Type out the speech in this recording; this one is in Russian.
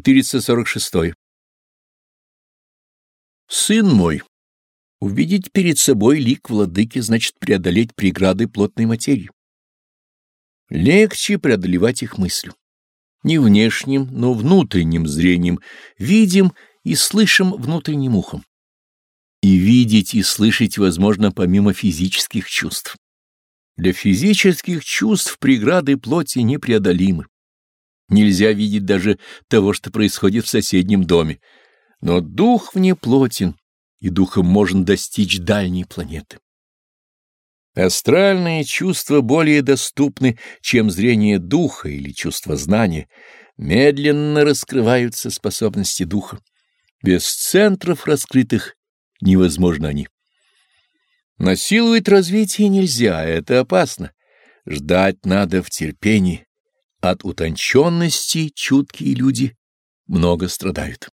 446. Сын мой, увидеть перед собой лик владыки значит преодолеть преграды плотной материи. Легче преодолевать их мыслью. Не внешним, но внутренним зрением видим и слышим внутренним ухом. И видеть и слышать возможно помимо физических чувств. Для физических чувств преграды плоти непреодолимы. Нельзя видеть даже того, что происходит в соседнем доме. Но дух вне плотен, и духом можно достичь дальней планеты. Астральные чувства более доступны, чем зрение духа или чувство знания. Медленно раскрываются способности духа. Без центров раскрытых невозможно они. Насиловать развитие нельзя, это опасно. Ждать надо в терпении. От утонченности чуткие люди много страдают.